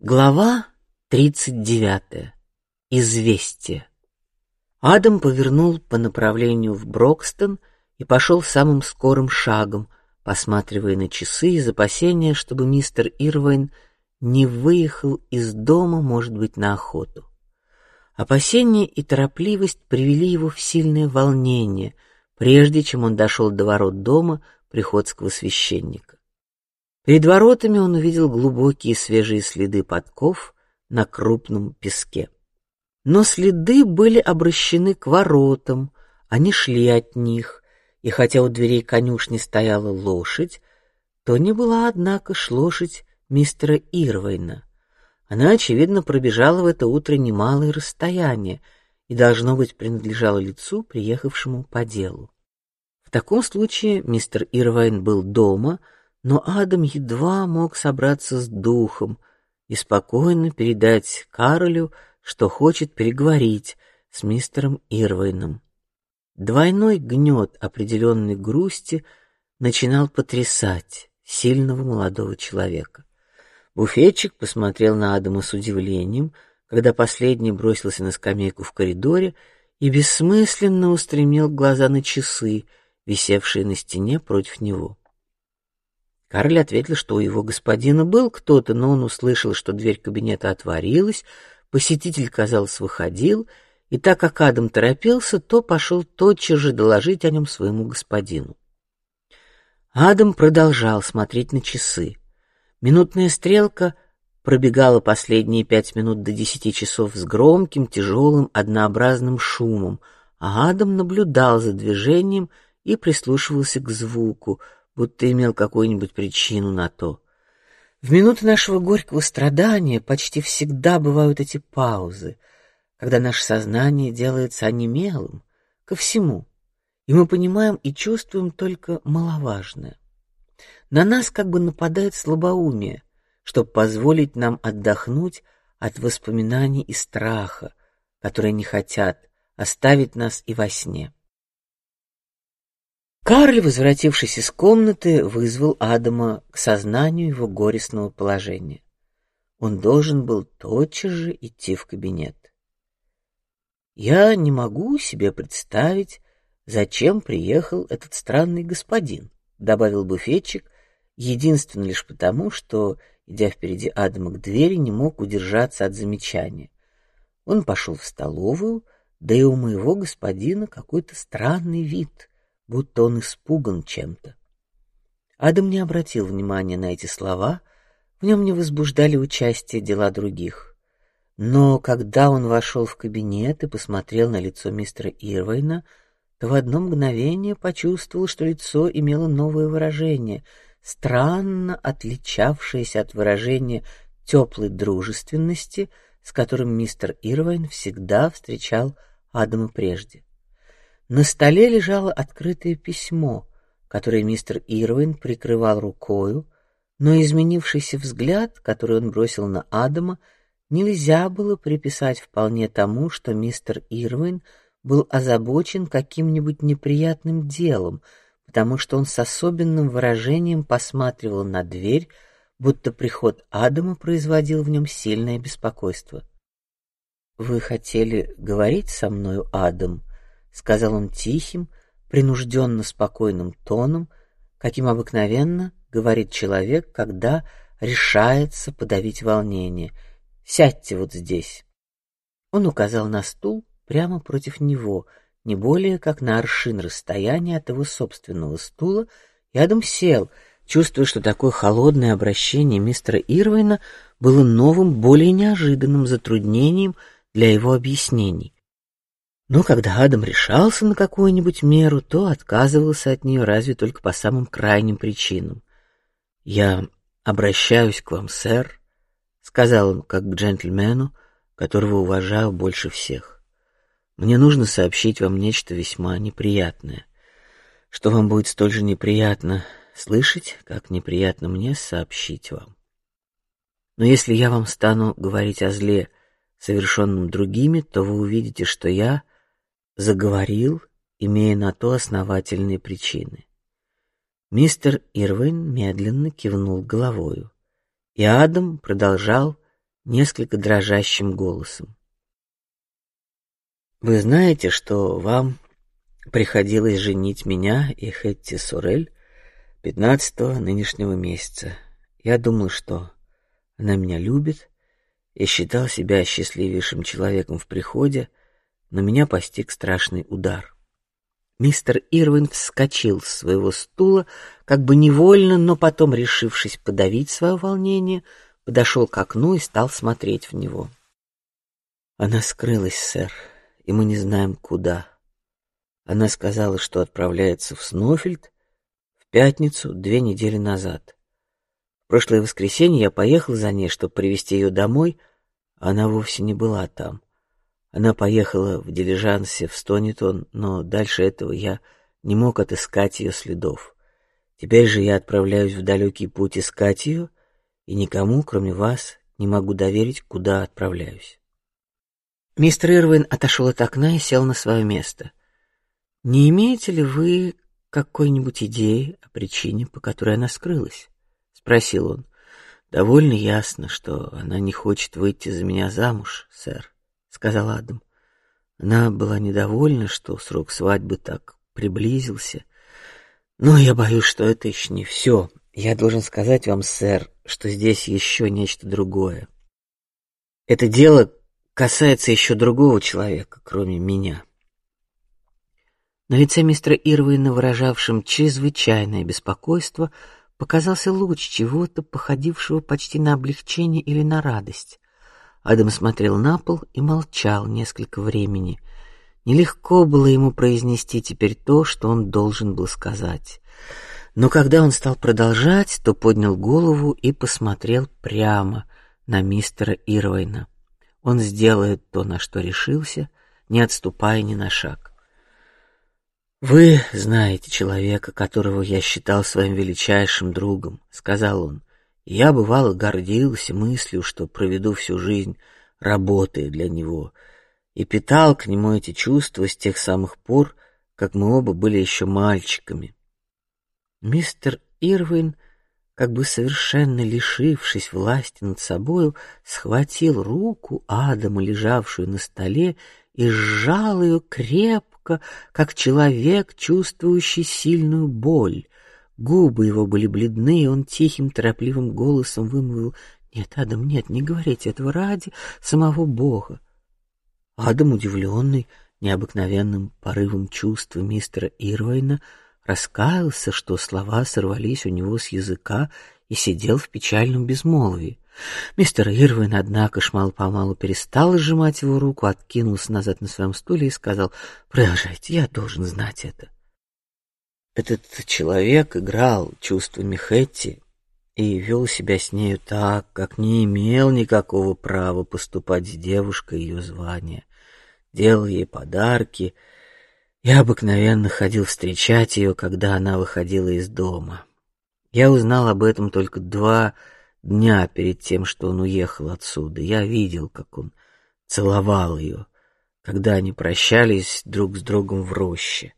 Глава тридцать девятая. Известие. Адам повернул по направлению в Брокстон и пошел самым скорым шагом, посматривая на часы из опасения, чтобы мистер Ирвайн не выехал из дома, может быть, на охоту. Опасение и торопливость привели его в сильное волнение, прежде чем он дошел до ворот дома приходского священника. Перед воротами он увидел глубокие свежие следы подков на крупном песке. Но следы были обращены к воротам, они шли от них, и хотя у дверей конюшни стояла лошадь, то не была, однако, ж лошадь мистера Ирвейна. Она очевидно пробежала в это утро немалое расстояние и должно быть принадлежала лицу, приехавшему по делу. В таком случае мистер Ирвайн был дома но Адам едва мог собраться с духом и спокойно передать Каролю, что хочет переговорить с мистером Ирвайном. Двойной гнет определенной грусти начинал потрясать сильного молодого человека. Буфетчик посмотрел на Адама с удивлением, когда последний бросился на скамейку в коридоре и бессмысленно устремил глаза на часы, висевшие на стене против него. Карль ответил, что у его господина был кто-то, но он услышал, что дверь кабинета отворилась, посетитель, казалось, выходил, и так как Адам торопился, то пошел тотчас же доложить о нем своему господину. Адам продолжал смотреть на часы. Минутная стрелка пробегала последние пять минут до десяти часов с громким, тяжелым, однообразным шумом, а Адам наблюдал за движением и прислушивался к звуку будто имел какую-нибудь причину на то. В минуты нашего горького страдания почти всегда бывают эти паузы, когда наше сознание делается онемелым ко всему, и мы понимаем и чувствуем только маловажное. На нас как бы нападает слабоумие, чтобы позволить нам отдохнуть от воспоминаний и страха, которые не хотят оставить нас и во сне. Карль, возвратившись из комнаты, вызвал Адама к сознанию его горестного положения. Он должен был тотчас же идти в кабинет. Я не могу себе представить, зачем приехал этот странный господин, добавил буфетчик, единственно лишь потому, что, идя впереди Адама к двери, не мог удержаться от замечания. Он пошел в столовую, да и у моего господина какой-то странный вид будто он испуган чем-то. Адам не обратил внимания на эти слова, в нем не возбуждали участие дела других. Но когда он вошел в кабинет и посмотрел на лицо мистера Ирвайна, то в одно мгновение почувствовал, что лицо имело новое выражение, странно отличавшееся от выражения теплой дружественности, с которым мистер Ирвайн всегда встречал Адама прежде. На столе лежало открытое письмо, которое мистер Ирвин прикрывал рукою, но изменившийся взгляд, который он бросил на Адама, нельзя было приписать вполне тому, что мистер Ирвин был озабочен каким-нибудь неприятным делом, потому что он с особенным выражением посматривал на дверь, будто приход Адама производил в нем сильное беспокойство. Вы хотели говорить со мною, Адам? Сказал он тихим, принужденно спокойным тоном, каким обыкновенно говорит человек, когда решается подавить волнение. Сядьте вот здесь. Он указал на стул прямо против него, не более как на аршин расстояния от его собственного стула, и Адам сел, чувствуя, что такое холодное обращение мистера Ирвина было новым, более неожиданным затруднением для его объяснений. Но когда Адам решался на какую-нибудь меру, то отказывался от нее разве только по самым крайним причинам. Я обращаюсь к вам, сэр, сказал он как к джентльмену, которого уважаю больше всех. Мне нужно сообщить вам нечто весьма неприятное, что вам будет столь же неприятно слышать, как неприятно мне сообщить вам. Но если я вам стану говорить о зле, совершенном другими, то вы увидите, что я заговорил, имея на то основательные причины. Мистер Ирвин медленно кивнул головою, и Адам продолжал несколько дрожащим голосом. Вы знаете, что вам приходилось женить меня и Хэтти Сорель пятнадцатого нынешнего месяца. Я думал, что она меня любит, и считал себя счастливейшим человеком в приходе, но меня постиг страшный удар. Мистер Ирвин вскочил с своего стула, как бы невольно, но потом, решившись подавить свое волнение, подошел к окну и стал смотреть в него. Она скрылась, сэр, и мы не знаем куда. Она сказала, что отправляется в Снофельд в пятницу две недели назад. В прошлое воскресенье я поехал за ней, чтобы привезти ее домой, а она вовсе не была там. Она поехала в дилижансе в Стонитон, но дальше этого я не мог отыскать ее следов. Теперь же я отправляюсь в далекий путь искать ее, и никому, кроме вас, не могу доверить, куда отправляюсь. Мистер Ирвин отошел от окна и сел на свое место. Не имеете ли вы какой-нибудь идеи о причине, по которой она скрылась? – спросил он. Довольно ясно, что она не хочет выйти за меня замуж, сэр сказал Адам. Она была недовольна, что срок свадьбы так приблизился. Но я боюсь, что это еще не все. Я должен сказать вам, сэр, что здесь еще нечто другое. Это дело касается еще другого человека, кроме меня. На лице мистера Ирвина, выражавшем чрезвычайное беспокойство, показался луч чего-то походившего почти на облегчение или на радость. Адам смотрел на пол и молчал несколько времени. Нелегко было ему произнести теперь то, что он должен был сказать. Но когда он стал продолжать, то поднял голову и посмотрел прямо на мистера Ирвайна. Он сделает то, на что решился, не отступая ни на шаг. Вы знаете человека, которого я считал своим величайшим другом, сказал он. Я бывало гордился мыслью, что проведу всю жизнь работая для него, и питал к нему эти чувства с тех самых пор, как мы оба были еще мальчиками. Мистер Ирвин, как бы совершенно лишившись власти над собою, схватил руку Адама, лежавшую на столе, и сжал ее крепко, как человек, чувствующий сильную боль. Губы его были бледны, и он тихим, торопливым голосом вымолвил: "Нет, Адам, нет, не говорите этого ради самого Бога". Адам, удивленный необыкновенным порывом чувства мистера Ирвайна, раскаялся, что слова сорвались у него с языка, и сидел в печальном безмолвии. Мистер Ирвин, однако, шмал помалу перестал сжимать его руку, откинулся назад на своем стуле и сказал: "Продолжайте, я должен знать это". Этот человек играл чувствами Хэтти и вел себя с нею так, как не имел никакого права поступать с девушкой ее звания, делал ей подарки и обыкновенно ходил встречать ее, когда она выходила из дома. Я узнал об этом только два дня перед тем, что он уехал отсюда. Я видел, как он целовал ее, когда они прощались друг с другом в роще.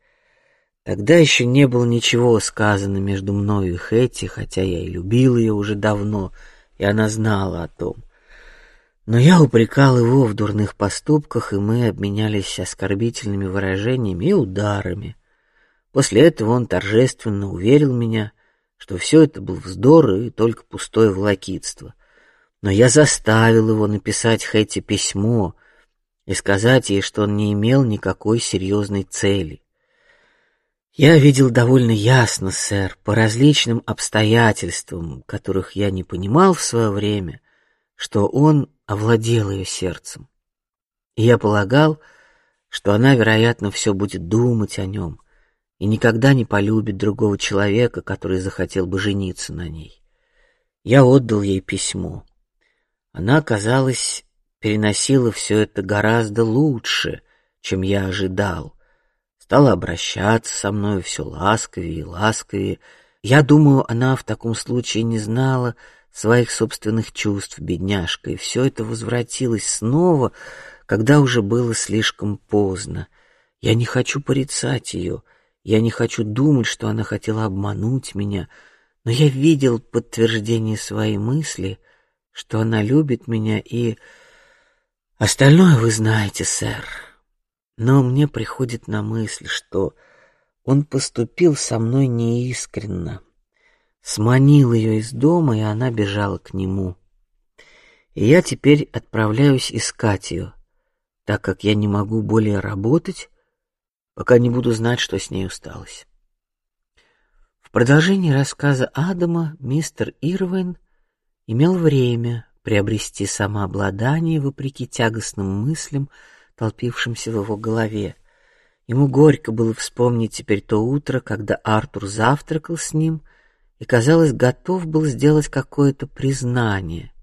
Тогда еще не было ничего сказано между мною и Хэти, хотя я и любил ее уже давно, и она знала о том. Но я упрекал его в дурных поступках, и мы обменялись оскорбительными выражениями и ударами. После этого он торжественно уверил меня, что все это был вздор и только пустое волокитство. Но я заставил его написать Хэти письмо и сказать ей, что он не имел никакой серьезной цели. Я видел довольно ясно, сэр, по различным обстоятельствам, которых я не понимал в свое время, что он овладел ее сердцем. И я полагал, что она, вероятно, все будет думать о нем и никогда не полюбит другого человека, который захотел бы жениться на ней. Я отдал ей письмо. Она, казалось, переносила все это гораздо лучше, чем я ожидал стала обращаться со мной все ласковее и ласковее. Я думаю, она в таком случае не знала своих собственных чувств, бедняжка, и все это возвратилось снова, когда уже было слишком поздно. Я не хочу порицать ее, я не хочу думать, что она хотела обмануть меня, но я видел подтверждение своей мысли, что она любит меня и остальное вы знаете, сэр. Но мне приходит на мысль, что он поступил со мной неискренно, сманил ее из дома, и она бежала к нему. И я теперь отправляюсь искать ее, так как я не могу более работать, пока не буду знать, что с ней усталось. В продолжении рассказа Адама мистер Ирвин имел время приобрести самообладание вопреки тягостным мыслям, толпившимся в его голове. Ему горько было вспомнить теперь то утро, когда Артур завтракал с ним и, казалось, готов был сделать какое-то признание.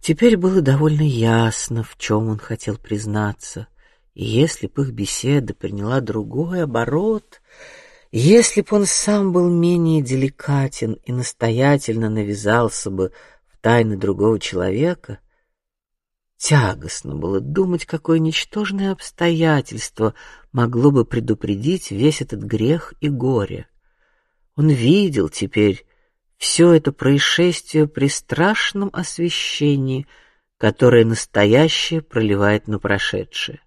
Теперь было довольно ясно, в чем он хотел признаться, и если бы их беседа приняла другой оборот, если бы он сам был менее деликатен и настоятельно навязался бы в тайны другого человека, тягостно было думать, какое ничтожное обстоятельство могло бы предупредить весь этот грех и горе. Он видел теперь все это происшествие при страшном освещении, которое настоящее проливает на прошедшее.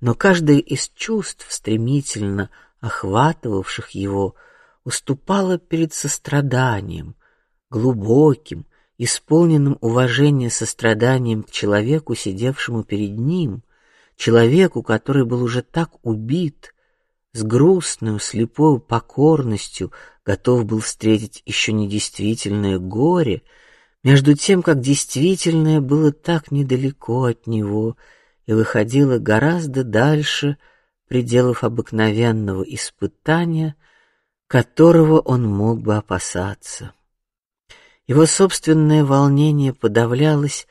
Но каждое из чувств стремительно охватывавших его, уступало перед состраданием, глубоким, исполненным уважения состраданием к человеку, сидевшему перед ним, человеку, который был уже так убит, с грустной, слепой покорностью готов был встретить еще недействительное горе, между тем, как действительное было так недалеко от него и выходило гораздо дальше пределов обыкновенного испытания, которого он мог бы опасаться. Его собственное волнение подавлялось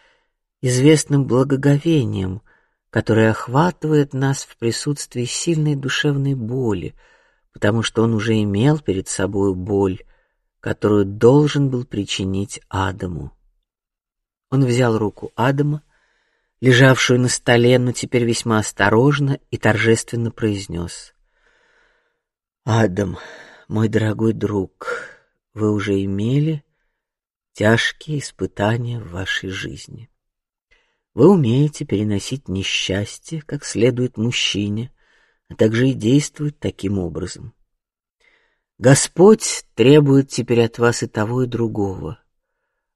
известным благоговением, которое охватывает нас в присутствии сильной душевной боли, потому что он уже имел перед собой боль, которую должен был причинить Адаму. Он взял руку Адама лежавшую на столе, но теперь весьма осторожно и торжественно произнес: "Адам, мой дорогой друг, вы уже имели тяжкие испытания в вашей жизни. Вы умеете переносить несчастье, как следует мужчине, а также и действовать таким образом. Господь требует теперь от вас и того и другого.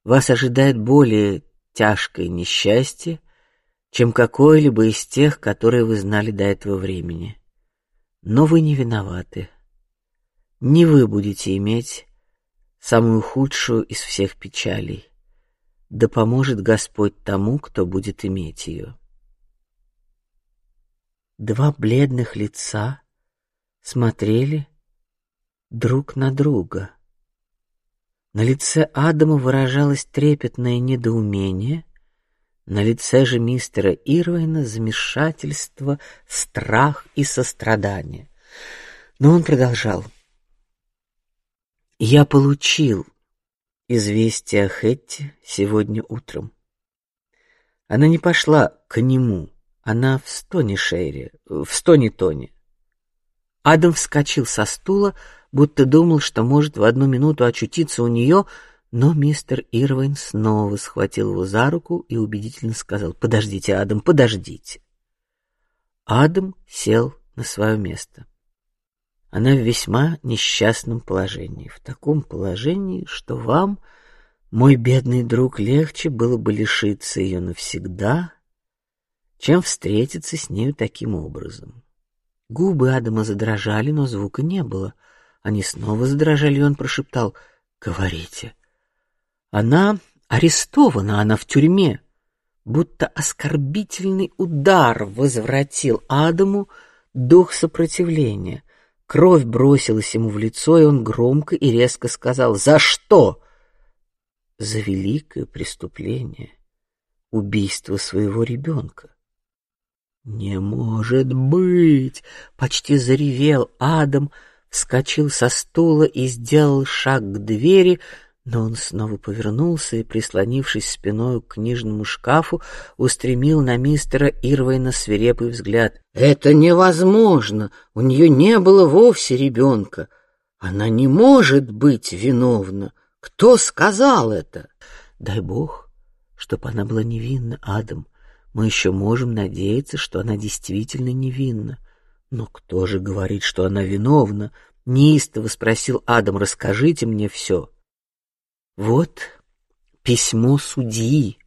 Вас ожидает более тяжкое несчастье, чем какое-либо из тех, которые вы знали до этого времени. Но вы не виноваты. Не вы будете иметь самую худшую из всех печалей. Да поможет Господь тому, кто будет иметь ее. Два бледных лица смотрели друг на друга. На лице Адама выражалось трепетное недоумение, на лице же мистера Ирвина замешательство, страх и сострадание. Но он продолжал: "Я получил известие о Хэтти сегодня утром. Она не пошла к нему, она в стоне Шейре, в стоне Тони. Адам вскочил со стула, будто думал, что может в одну минуту очутиться у нее, но мистер Ирвин снова схватил его за руку и убедительно сказал: "Подождите, Адам, подождите". Адам сел на свое место. Она в весьма несчастном положении, в таком положении, что вам, мой бедный друг, легче было бы лишиться ее навсегда, чем встретиться с нею таким образом. Губы Адама задрожали, но звука не было. Они снова задрожали, и он прошептал: "Говорите". Она арестована, она в тюрьме. Будто оскорбительный удар возвратил Адаму дух сопротивления. Кровь бросилась ему в лицо, и он громко и резко сказал: "За что?" "За великое преступление, убийство своего ребенка». Не может быть! Почти заревел Адам, вскочил со стула и сделал шаг к двери, но он снова повернулся и, прислонившись спиной к книжному шкафу, устремил на мистера Ирвайна свирепый взгляд. Это невозможно. У нее не было вовсе ребенка. Она не может быть виновна. Кто сказал это? Дай бог, Чтоб она была невинна, Адам. Мы еще можем надеяться, что она действительно невинна. Но кто же говорит, что она виновна? Неистово спросил Адам. Расскажите мне все. Вот письмо судьи,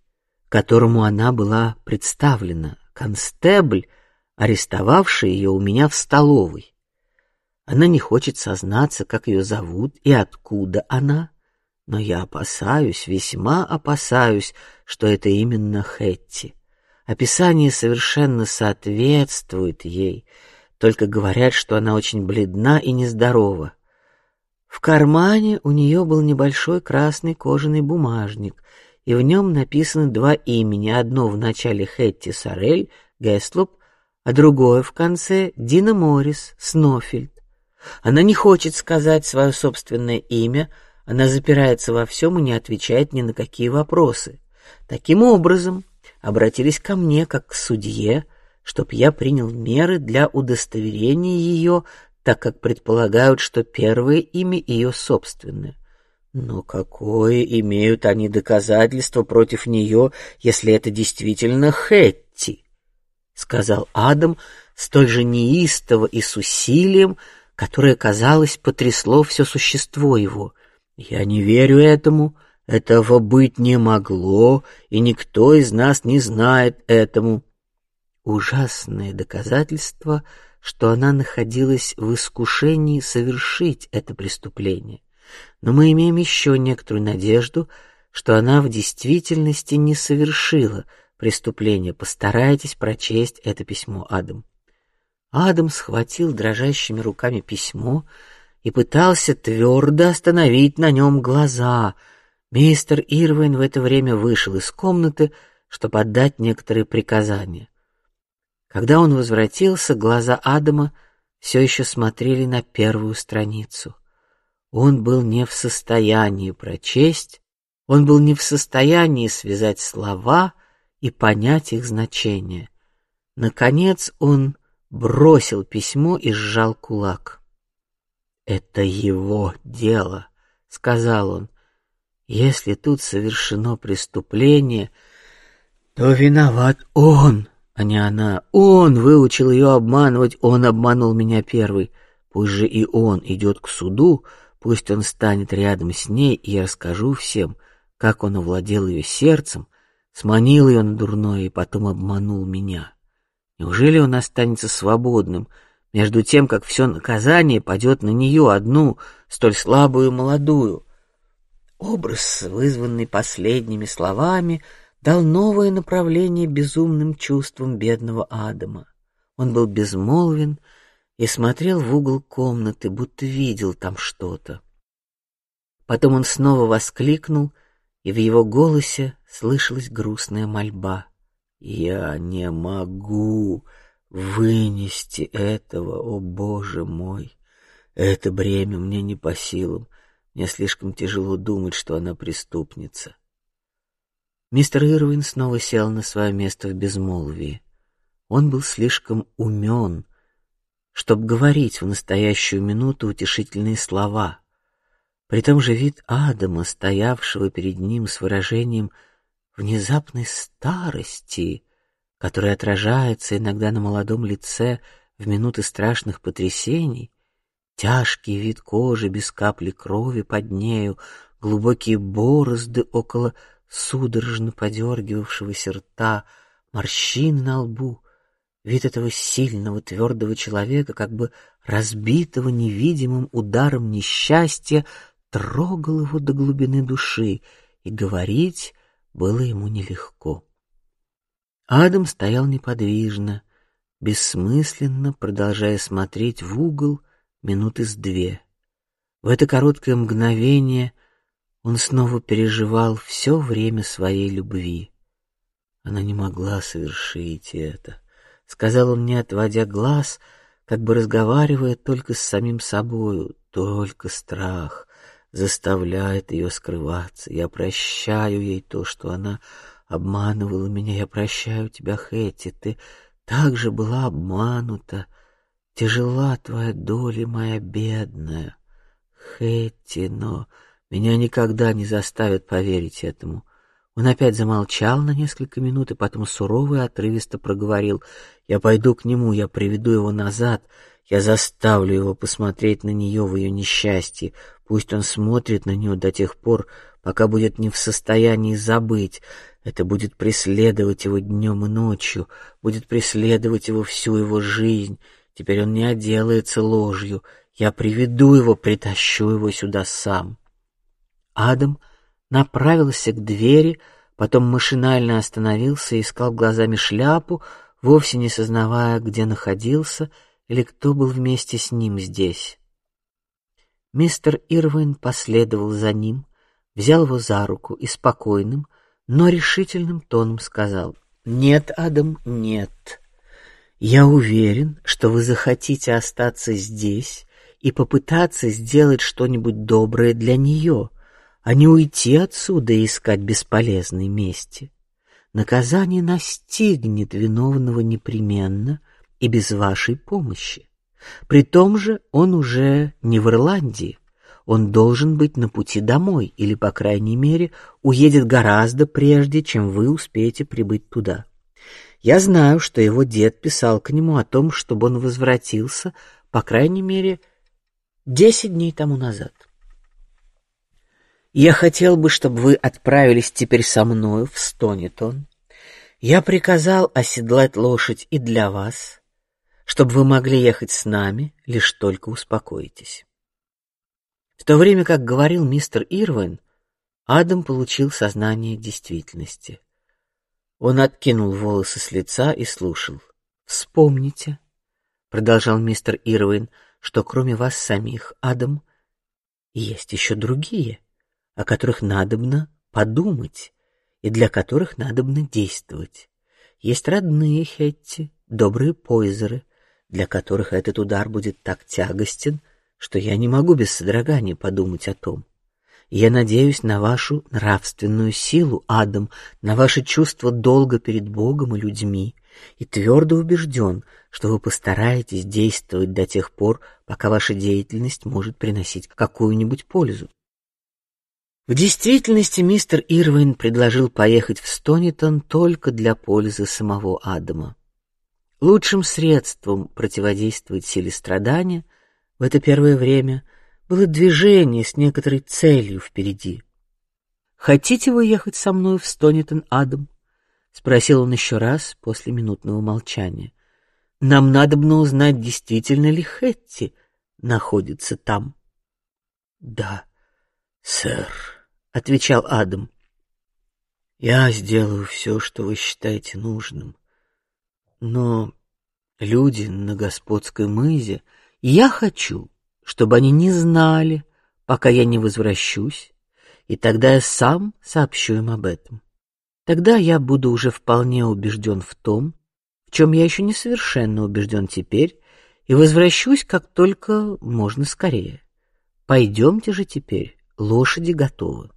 которому она была представлена, констебль, арестовавший ее у меня в столовой. Она не хочет сознаться, как ее зовут и откуда она, но я опасаюсь, весьма опасаюсь, что это именно Хэтти. Описание совершенно соответствует ей, только говорят, что она очень бледна и нездорова. В кармане у нее был небольшой красный кожаный бумажник, и в нем написаны два имени: одно в начале Хэтти Сарель Геслоп, а другое в конце Дина Моррис Снофильд. Она не хочет сказать свое собственное имя, она запирается во всем и не отвечает ни на какие вопросы. Таким образом, обратились ко мне как к судье, чтоб я принял меры для удостоверения ее, так как предполагают, что первое имя ее собственное. Но какое имеют они доказательство против нее, если это действительно Хэтти? сказал Адам столь же неистово и с усилием, которое, казалось, потрясло все существо его. Я не верю этому. Этого быть не могло, и никто из нас не знает этому. Ужасное доказательство, что она находилась в искушении совершить это преступление. Но мы имеем еще некоторую надежду, что она в действительности не совершила преступление. Постарайтесь прочесть это письмо, Адам. Адам схватил дрожащими руками письмо и пытался твердо остановить на нем глаза. Мистер Ирвин в это время вышел из комнаты, чтобы отдать некоторые приказания. Когда он возвратился, глаза Адама все еще смотрели на первую страницу. Он был не в состоянии прочесть, он был не в состоянии связать слова и понять их значение. Наконец он бросил письмо и сжал кулак. Это его дело, сказал он. Если тут совершено преступление, то виноват он, а не она. Он выучил ее обманывать, он обманул меня первый. Пусть же и он идет к суду, пусть он станет рядом с ней, и я расскажу всем, как он овладел ее сердцем, сманил ее на дурное и потом обманул меня. Неужели он останется свободным между тем, как все наказание падет на нее одну, столь слабую молодую? Образ, вызванный последними словами, дал новое направление безумным чувствам бедного Адама. Он был безмолвен и смотрел в угол комнаты, будто видел там что-то. Потом он снова воскликнул, и в его голосе слышалась грустная мольба. Я не могу вынести этого, о Боже мой! Это бремя мне не по силам. Мне слишком тяжело думать, что она преступница. Мистер Ирвин снова сел на свое место в безмолвии. Он был слишком умен, чтобы говорить в настоящую минуту утешительные слова. При том же вид Адама, стоявшего перед ним с выражением внезапной старости, которая отражается иногда на молодом лице в минуты страшных потрясений, тяжкий вид кожи без капли крови под нею, глубокие борозды около судорожно подергивавшегося рта, морщины на лбу, вид этого сильного твердого человека, как бы разбитого невидимым ударом несчастья, трогал его до глубины души, и говорить было ему нелегко. Адам стоял неподвижно, бессмысленно, продолжая смотреть в угол минуты с две. В это короткое мгновение он снова переживал все время своей любви. Она не могла совершить это, сказал он, не отводя глаз, как бы разговаривая только с самим собою. Только страх заставляет ее скрываться. Я прощаю ей то, что она обманывала меня. Я прощаю тебя, Хэти. Ты также была обманута. Тяжела твоя доля, моя бедная. Хэти, но меня никогда не заставят поверить этому. Он опять замолчал на несколько минут и потом сурово и отрывисто проговорил: "Я пойду к нему, я приведу его назад, я заставлю его посмотреть на нее в ее несчастье. Пусть он смотрит на нее до тех пор, пока будет не в состоянии забыть. Это будет преследовать его днем и ночью, будет преследовать его всю его жизнь. Теперь он не отделается ложью. Я приведу его, притащу его сюда сам". Адам направился к двери, потом машинально остановился и искал глазами шляпу, вовсе не сознавая, где находился или кто был вместе с ним здесь. Мистер Ирвин последовал за ним, взял его за руку и спокойным, но решительным тоном сказал: "Нет, Адам, нет. Я уверен, что вы захотите остаться здесь и попытаться сделать что-нибудь доброе для нее, а не уйти отсюда и искать бесполезной мести. Наказание настигнет виновного непременно и без вашей помощи. При том же он уже не в Ирландии. Он должен быть на пути домой, или по крайней мере уедет гораздо прежде, чем вы успеете прибыть туда. Я знаю, что его дед писал к нему о том, чтобы он возвратился, по крайней мере, десять дней тому назад. Я хотел бы, чтобы вы отправились теперь со мною в Стонитон. Я приказал оседлать лошадь и для вас, чтобы вы могли ехать с нами, лишь только успокоитесь. В то время, как говорил мистер Ирвин, Адам получил сознание действительности. Он откинул волосы с лица и слушал. Вспомните, продолжал мистер Ирвин, что кроме вас самих, Адам, есть еще другие о которых надобно подумать и для которых надобно действовать. Есть родные Хетти, добрые Пойзеры, для которых этот удар будет так тягостен, что я не могу без содрогания подумать о том. Я надеюсь на вашу нравственную силу, Адам, на ваше чувство долга перед Богом и людьми, и твердо убежден, что вы постараетесь действовать до тех пор, пока ваша деятельность может приносить какую-нибудь пользу. В действительности мистер Ирвин предложил поехать в Стонитон только для пользы самого Адама. Лучшим средством противодействовать силе страдания в это первое время было движение с некоторой целью впереди. Хотите вы ехать со мной в Стонитон, Адам? – спросил он еще раз после минутного молчания. Нам надо бы узнать, действительно ли Хэтти находится там. Да, сэр отвечал Адам. Я сделаю все, что вы считаете нужным. Но люди на господской мызе, я хочу, чтобы они не знали, пока я не возвращусь, и тогда я сам сообщу им об этом. Тогда я буду уже вполне убежден в том, в чем я еще не совершенно убежден теперь, и возвращусь как только можно скорее. Пойдемте же теперь, лошади готовы.